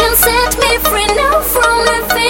can set me free now from the fear.